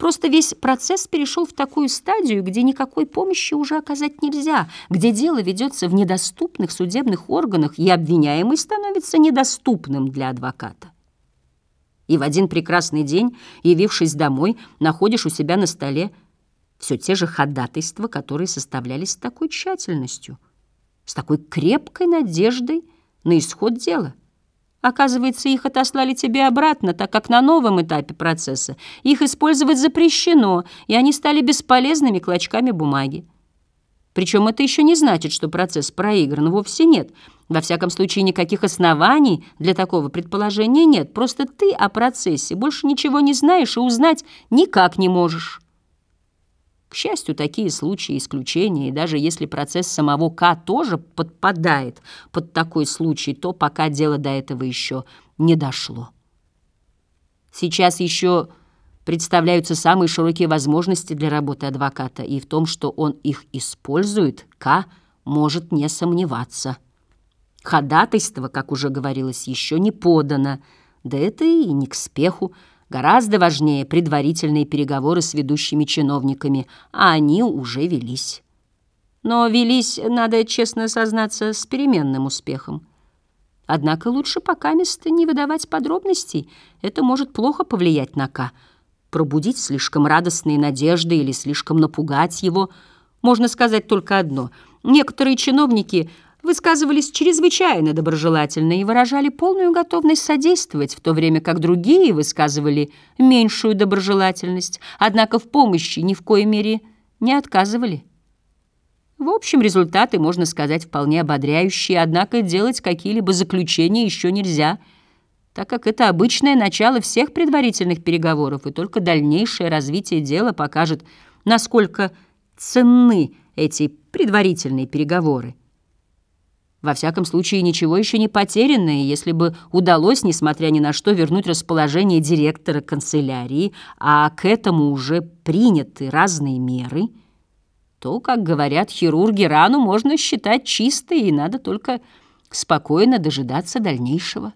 Просто весь процесс перешел в такую стадию, где никакой помощи уже оказать нельзя, где дело ведется в недоступных судебных органах, и обвиняемый становится недоступным для адвоката. И в один прекрасный день, явившись домой, находишь у себя на столе все те же ходатайства, которые составлялись с такой тщательностью, с такой крепкой надеждой на исход дела. Оказывается, их отослали тебе обратно, так как на новом этапе процесса их использовать запрещено, и они стали бесполезными клочками бумаги. Причем это еще не значит, что процесс проигран, вовсе нет. Во всяком случае, никаких оснований для такого предположения нет. Просто ты о процессе больше ничего не знаешь и узнать никак не можешь. К счастью, такие случаи исключения, и даже если процесс самого К тоже подпадает под такой случай, то пока дело до этого еще не дошло. Сейчас еще представляются самые широкие возможности для работы адвоката, и в том, что он их использует, К может не сомневаться. Ходатайство, как уже говорилось, еще не подано, да это и не к спеху, Гораздо важнее предварительные переговоры с ведущими чиновниками, а они уже велись. Но велись, надо честно сознаться, с переменным успехом. Однако лучше пока место не выдавать подробностей. Это может плохо повлиять на К. Пробудить слишком радостные надежды или слишком напугать его. Можно сказать только одно. Некоторые чиновники высказывались чрезвычайно доброжелательно и выражали полную готовность содействовать, в то время как другие высказывали меньшую доброжелательность, однако в помощи ни в коей мере не отказывали. В общем, результаты, можно сказать, вполне ободряющие, однако делать какие-либо заключения еще нельзя, так как это обычное начало всех предварительных переговоров, и только дальнейшее развитие дела покажет, насколько ценны эти предварительные переговоры. Во всяком случае, ничего еще не потеряно, и если бы удалось, несмотря ни на что, вернуть расположение директора канцелярии, а к этому уже приняты разные меры, то, как говорят хирурги, рану можно считать чистой, и надо только спокойно дожидаться дальнейшего.